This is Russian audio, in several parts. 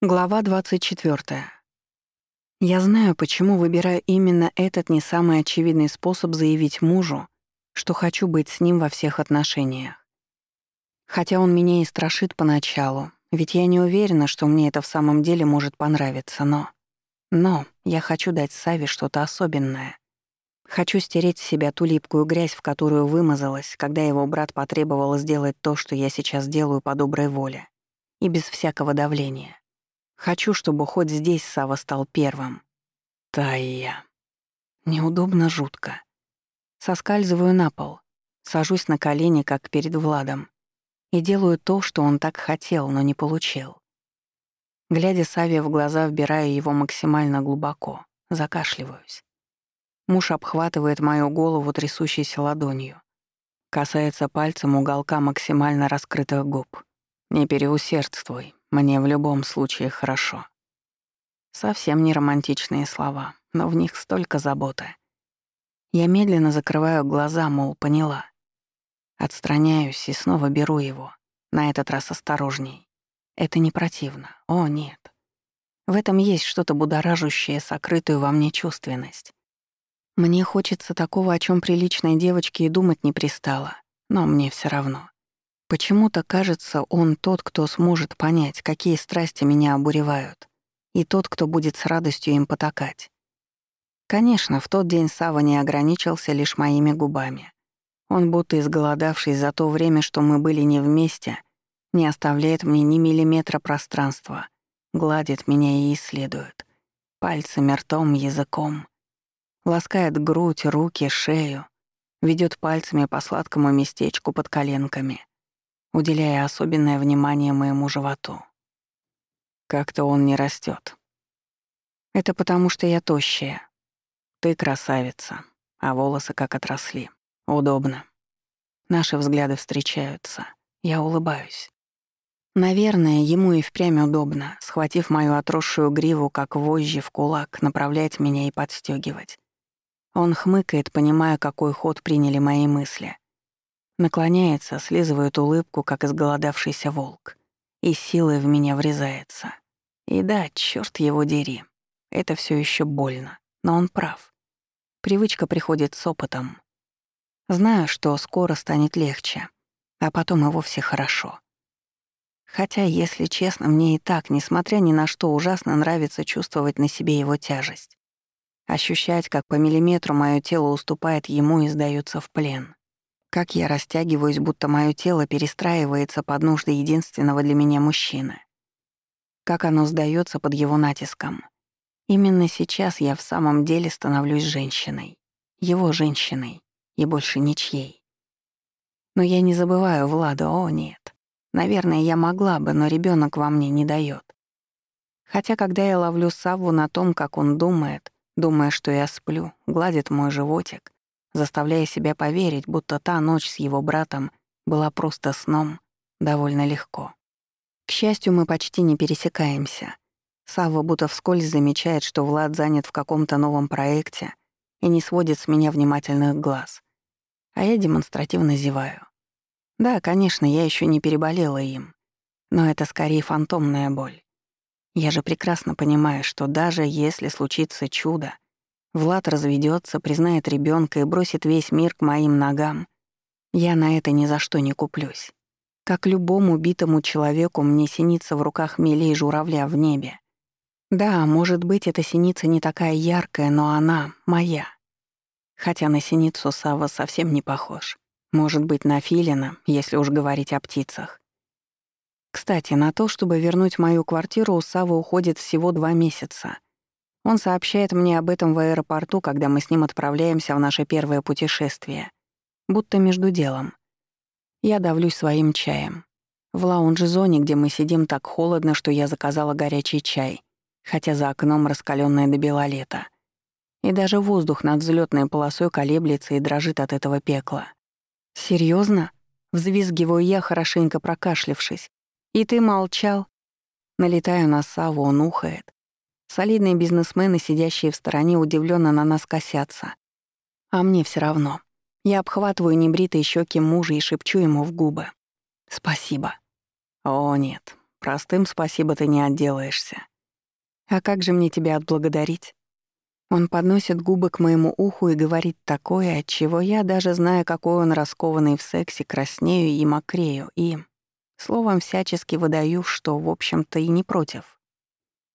Глава 24. Я знаю, почему выбираю именно этот не самый очевидный способ заявить мужу, что хочу быть с ним во всех отношениях. Хотя он меня и страшит поначалу, ведь я не уверена, что мне это в самом деле может понравиться, но... Но я хочу дать Саве что-то особенное. Хочу стереть с себя ту липкую грязь, в которую вымазалась, когда его брат потребовал сделать то, что я сейчас делаю по доброй воле. И без всякого давления. Хочу, чтобы хоть здесь Сава стал первым. Тая. Неудобно жутко. Соскальзываю на пол, сажусь на колени, как перед Владом, и делаю то, что он так хотел, но не получил. Глядя Саве в глаза, вбираю его максимально глубоко, закашливаюсь. Муж обхватывает мою голову трясущейся ладонью, касается пальцем уголка максимально раскрытых губ. «Не переусердствуй, мне в любом случае хорошо. Совсем не романтичные слова, но в них столько заботы. Я медленно закрываю глаза, мол, поняла. Отстраняюсь и снова беру его, на этот раз осторожней. Это не противно, о нет. В этом есть что-то будоражащее, сокрытую во мне чувственность. Мне хочется такого, о чем приличной девочке и думать не пристало, но мне все равно. Почему-то кажется, он тот, кто сможет понять, какие страсти меня обуревают, и тот, кто будет с радостью им потакать. Конечно, в тот день Сава не ограничился лишь моими губами. Он, будто изголодавшись за то время, что мы были не вместе, не оставляет мне ни миллиметра пространства, гладит меня и исследует. Пальцами, ртом, языком. Ласкает грудь, руки, шею, ведет пальцами по сладкому местечку под коленками уделяя особенное внимание моему животу. Как-то он не растет. Это потому, что я тощая. Ты красавица, а волосы как отросли. Удобно. Наши взгляды встречаются. Я улыбаюсь. Наверное, ему и впрямь удобно, схватив мою отросшую гриву, как вожжи в кулак, направлять меня и подстегивать. Он хмыкает, понимая, какой ход приняли мои мысли. Наклоняется, слизывает улыбку, как изголодавшийся волк. И силой в меня врезается. И да, черт его дери. Это все еще больно. Но он прав. Привычка приходит с опытом. Знаю, что скоро станет легче, а потом и вовсе хорошо. Хотя, если честно, мне и так, несмотря ни на что, ужасно нравится чувствовать на себе его тяжесть. Ощущать, как по миллиметру мое тело уступает ему и сдается в плен. Как я растягиваюсь, будто мое тело перестраивается под нужды единственного для меня мужчины. Как оно сдается под его натиском. Именно сейчас я в самом деле становлюсь женщиной. Его женщиной. И больше ничьей. Но я не забываю Влада, о нет. Наверное, я могла бы, но ребенок во мне не дает. Хотя, когда я ловлю Савву на том, как он думает, думая, что я сплю, гладит мой животик, заставляя себя поверить, будто та ночь с его братом была просто сном, довольно легко. К счастью, мы почти не пересекаемся. Савва будто вскользь замечает, что Влад занят в каком-то новом проекте и не сводит с меня внимательных глаз. А я демонстративно зеваю. Да, конечно, я еще не переболела им, но это скорее фантомная боль. Я же прекрасно понимаю, что даже если случится чудо, Влад разведется, признает ребенка и бросит весь мир к моим ногам. Я на это ни за что не куплюсь. Как любому убитому человеку мне синица в руках милей журавля в небе. Да, может быть, эта синица не такая яркая, но она моя. Хотя на синицу Сава совсем не похож. Может быть, на филина, если уж говорить о птицах. Кстати, на то, чтобы вернуть мою квартиру, у Савы уходит всего два месяца — он сообщает мне об этом в аэропорту, когда мы с ним отправляемся в наше первое путешествие. Будто между делом. Я давлюсь своим чаем. В лаунж-зоне, где мы сидим так холодно, что я заказала горячий чай, хотя за окном раскаленное до бела лето. И даже воздух над взлетной полосой колеблется и дрожит от этого пекла. Серьезно? Взвизгиваю я, хорошенько прокашлившись. «И ты молчал?» Налетаю на Саву, он ухает. Солидные бизнесмены, сидящие в стороне, удивленно на нас косятся. А мне все равно. Я обхватываю небритые щеки мужа и шепчу ему в губы. «Спасибо». «О, нет, Простым спасибо ты не отделаешься. А как же мне тебя отблагодарить? Он подносит губы к моему уху и говорит такое, от чего я, даже зная, какой он раскованный в сексе, краснею и мокрею, и, словом, всячески выдаю, что, в общем-то, и не против.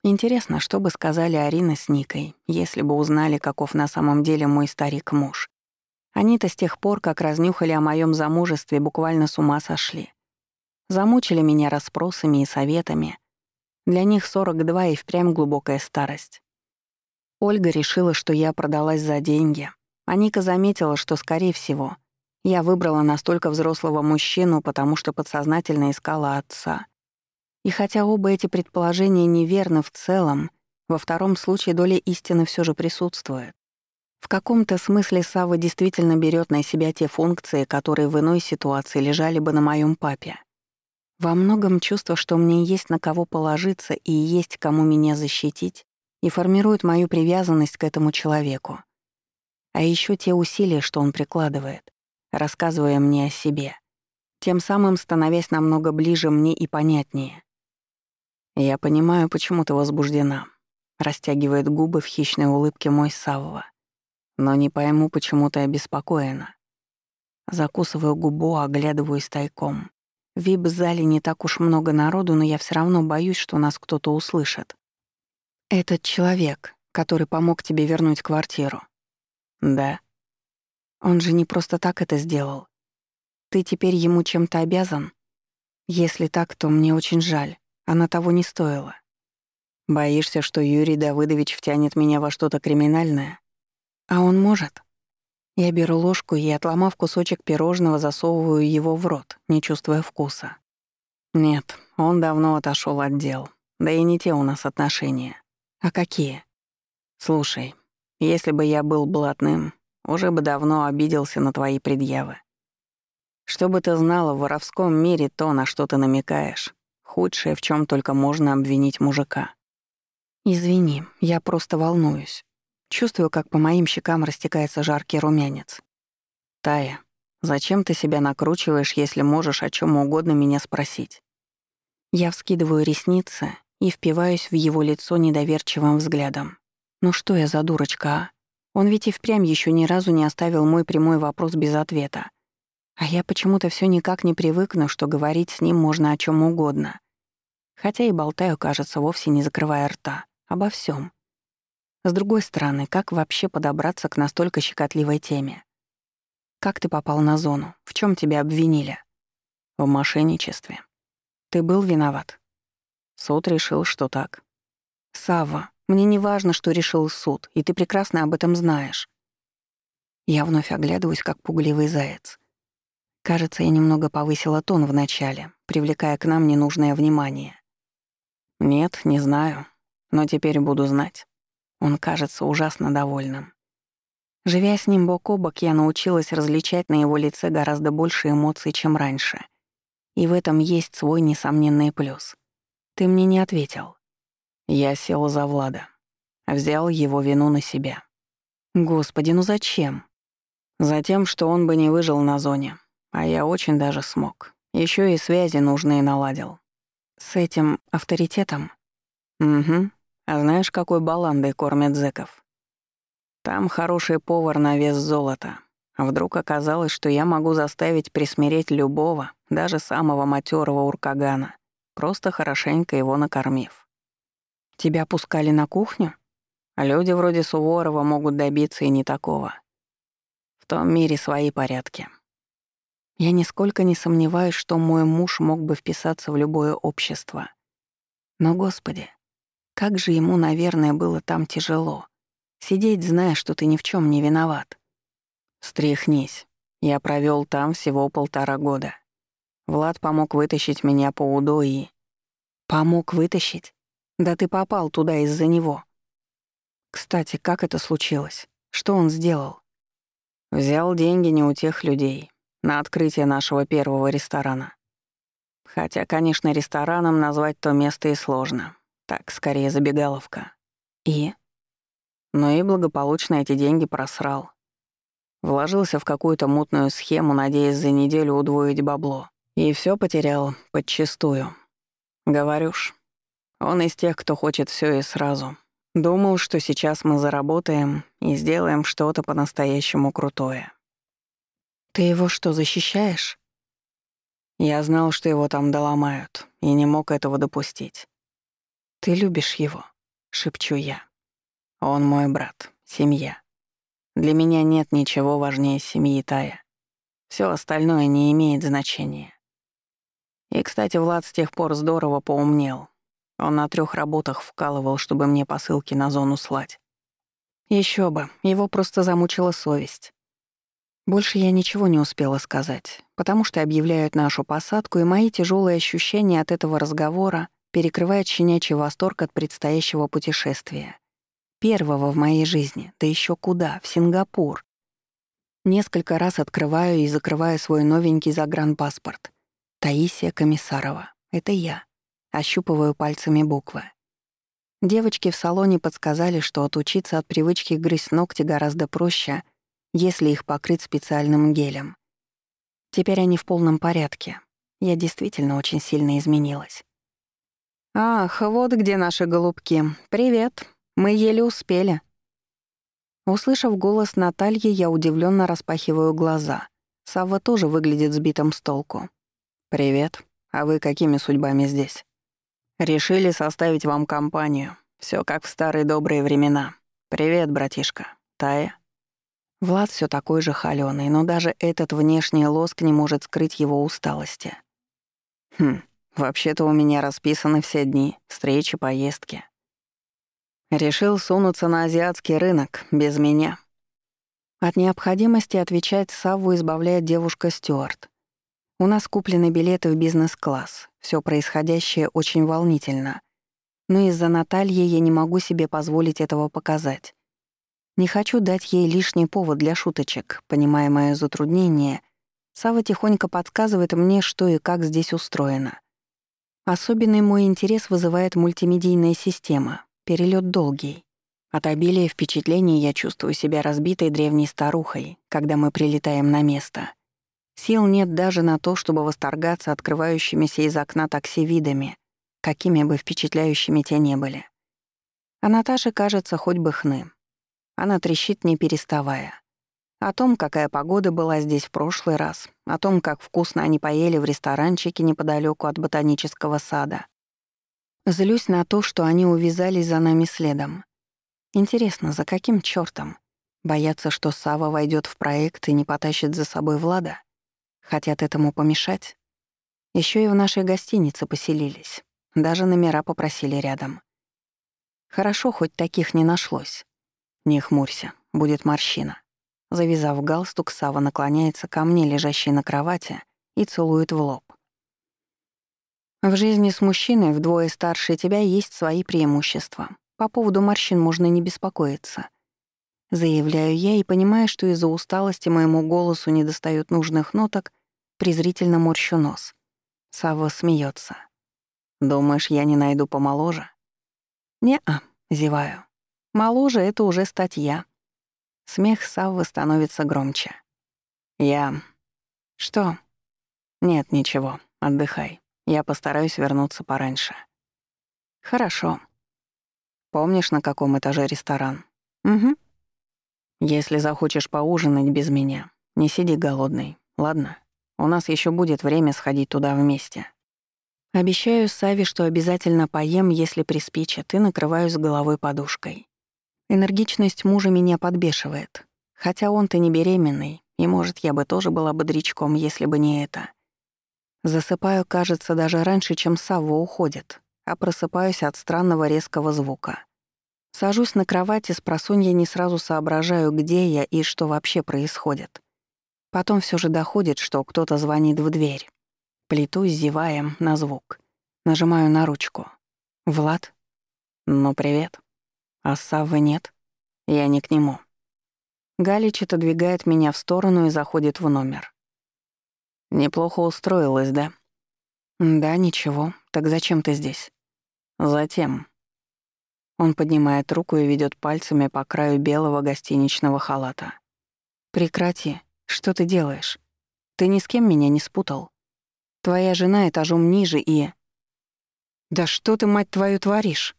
Интересно, что бы сказали Арина с Никой, если бы узнали, каков на самом деле мой старик-муж. Они-то с тех пор, как разнюхали о моем замужестве, буквально с ума сошли. Замучили меня расспросами и советами. Для них 42 и впрямь глубокая старость. Ольга решила, что я продалась за деньги, а Ника заметила, что, скорее всего, я выбрала настолько взрослого мужчину, потому что подсознательно искала отца. И хотя оба эти предположения неверны в целом, во втором случае доля истины все же присутствует. В каком-то смысле Сава действительно берет на себя те функции, которые в иной ситуации лежали бы на моем папе. Во многом чувство, что мне есть на кого положиться и есть кому меня защитить, и формирует мою привязанность к этому человеку. А еще те усилия, что он прикладывает, рассказывая мне о себе, тем самым становясь намного ближе мне и понятнее. «Я понимаю, почему ты возбуждена», — растягивает губы в хищной улыбке мой Савва. «Но не пойму, почему ты обеспокоена». Закусываю губу, оглядываюсь тайком. В вип-зале не так уж много народу, но я все равно боюсь, что нас кто-то услышит. «Этот человек, который помог тебе вернуть квартиру». «Да». «Он же не просто так это сделал. Ты теперь ему чем-то обязан? Если так, то мне очень жаль. Она того не стоила». «Боишься, что Юрий Давыдович втянет меня во что-то криминальное?» «А он может?» Я беру ложку и, отломав кусочек пирожного, засовываю его в рот, не чувствуя вкуса. Нет, он давно отошел от дел. Да и не те у нас отношения. «А какие?» «Слушай, если бы я был блатным, уже бы давно обиделся на твои предъявы. Чтобы ты знала, в воровском мире то, на что ты намекаешь, худшее, в чем только можно обвинить мужика. Извини, я просто волнуюсь. Чувствую, как по моим щекам растекается жаркий румянец. Тая, зачем ты себя накручиваешь, если можешь о чем угодно меня спросить? Я вскидываю ресницы и впиваюсь в его лицо недоверчивым взглядом. «Ну что я за дурочка, а? Он ведь и впрямь еще ни разу не оставил мой прямой вопрос без ответа. А я почему-то все никак не привыкну, что говорить с ним можно о чем угодно. Хотя и болтаю, кажется, вовсе не закрывая рта. Обо всем. С другой стороны, как вообще подобраться к настолько щекотливой теме? Как ты попал на зону? В чем тебя обвинили? В мошенничестве. Ты был виноват? Суд решил, что так. Сава, мне не важно, что решил суд, и ты прекрасно об этом знаешь. Я вновь оглядываюсь, как пугливый заяц. Кажется, я немного повысила тон вначале, привлекая к нам ненужное внимание. Нет, не знаю, но теперь буду знать. Он кажется ужасно довольным. Живя с ним бок о бок, я научилась различать на его лице гораздо больше эмоций, чем раньше. И в этом есть свой несомненный плюс. Ты мне не ответил. Я сел за Влада. Взял его вину на себя. Господи, ну зачем? Затем, что он бы не выжил на зоне. А я очень даже смог. Еще и связи нужные наладил. С этим авторитетом? Угу. А знаешь, какой баландой кормят зэков? Там хороший повар на вес золота. Вдруг оказалось, что я могу заставить присмиреть любого, даже самого матерого уркагана просто хорошенько его накормив. Тебя пускали на кухню? А люди вроде Суворова могут добиться и не такого. В том мире свои порядки. Я нисколько не сомневаюсь, что мой муж мог бы вписаться в любое общество. Но, Господи, как же ему, наверное, было там тяжело. Сидеть, зная, что ты ни в чем не виноват. Стряхнись. Я провел там всего полтора года. Влад помог вытащить меня по УДО и... Помог вытащить? Да ты попал туда из-за него. Кстати, как это случилось? Что он сделал? Взял деньги не у тех людей на открытие нашего первого ресторана. Хотя, конечно, рестораном назвать то место и сложно. Так, скорее, забегаловка. И? Но и благополучно эти деньги просрал. Вложился в какую-то мутную схему, надеясь за неделю удвоить бабло. И все потерял подчистую. Говорю ж, он из тех, кто хочет все и сразу. Думал, что сейчас мы заработаем и сделаем что-то по-настоящему крутое. Ты его что, защищаешь? Я знал, что его там доломают, и не мог этого допустить. Ты любишь его, шепчу я. Он мой брат, семья. Для меня нет ничего важнее семьи Тая. Все остальное не имеет значения. И, кстати, Влад с тех пор здорово поумнел. Он на трех работах вкалывал, чтобы мне посылки на зону слать. Еще бы, его просто замучила совесть. Больше я ничего не успела сказать, потому что объявляют нашу посадку, и мои тяжелые ощущения от этого разговора перекрывают щенячий восторг от предстоящего путешествия. Первого в моей жизни, да еще куда, в Сингапур. Несколько раз открываю и закрываю свой новенький загранпаспорт. Таисия Комиссарова. Это я. Ощупываю пальцами буквы. Девочки в салоне подсказали, что отучиться от привычки грызть ногти гораздо проще, если их покрыть специальным гелем. Теперь они в полном порядке. Я действительно очень сильно изменилась. «Ах, вот где наши голубки. Привет. Мы еле успели». Услышав голос Натальи, я удивленно распахиваю глаза. Савва тоже выглядит сбитым с толку. «Привет. А вы какими судьбами здесь?» «Решили составить вам компанию. Все как в старые добрые времена. Привет, братишка. Тая?» Влад все такой же холёный, но даже этот внешний лоск не может скрыть его усталости. «Хм, вообще-то у меня расписаны все дни, встречи, поездки. Решил сунуться на азиатский рынок без меня». От необходимости отвечать Савву избавляет девушка Стюарт. У нас куплены билеты в бизнес-класс. Все происходящее очень волнительно. Но из-за Натальи я не могу себе позволить этого показать. Не хочу дать ей лишний повод для шуточек, понимая моё затруднение. Сава тихонько подсказывает мне, что и как здесь устроено. Особенный мой интерес вызывает мультимедийная система. Перелет долгий. От обилия впечатлений я чувствую себя разбитой древней старухой, когда мы прилетаем на место — Сил нет даже на то, чтобы восторгаться открывающимися из окна такси видами, какими бы впечатляющими те не были. А Наташе кажется хоть бы хны. Она трещит не переставая. О том, какая погода была здесь в прошлый раз, о том, как вкусно они поели в ресторанчике неподалеку от ботанического сада. Злюсь на то, что они увязались за нами следом. Интересно, за каким чёртом? Боятся, что Сава войдет в проект и не потащит за собой Влада? Хотят этому помешать? Еще и в нашей гостинице поселились. Даже номера попросили рядом. Хорошо, хоть таких не нашлось. Не хмурься, будет морщина. Завязав галстук, Сава наклоняется ко мне, лежащей на кровати, и целует в лоб. В жизни с мужчиной вдвое старше тебя есть свои преимущества. По поводу морщин можно не беспокоиться. Заявляю я и понимаю, что из-за усталости моему голосу недостают нужных ноток, презрительно морщу нос. Сава смеется. «Думаешь, я не найду помоложе?» «Не-а», зеваю. «Моложе — это уже статья». Смех Саввы становится громче. «Я...» «Что?» «Нет, ничего, отдыхай. Я постараюсь вернуться пораньше». «Хорошо». «Помнишь, на каком этаже ресторан?» «Угу». Если захочешь поужинать без меня, не сиди голодный, ладно? У нас еще будет время сходить туда вместе. Обещаю Саве, что обязательно поем, если приспичит, и накрываюсь головой подушкой. Энергичность мужа меня подбешивает. Хотя он-то не беременный, и, может, я бы тоже была бодрячком, если бы не это. Засыпаю, кажется, даже раньше, чем Савва уходит, а просыпаюсь от странного резкого звука. Сажусь на кровати, с просонья не сразу соображаю, где я и что вообще происходит. Потом все же доходит, что кто-то звонит в дверь. Плетусь, зевая, на звук. Нажимаю на ручку. «Влад?» «Ну, привет». «А Саввы нет?» «Я не к нему». Галич отодвигает меня в сторону и заходит в номер. «Неплохо устроилась, да?» «Да, ничего. Так зачем ты здесь?» «Затем», он поднимает руку и ведет пальцами по краю белого гостиничного халата. «Прекрати. Что ты делаешь? Ты ни с кем меня не спутал. Твоя жена этажом ниже и...» «Да что ты, мать твою, творишь?»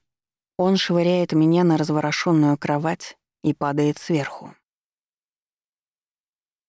Он швыряет меня на разворошенную кровать и падает сверху.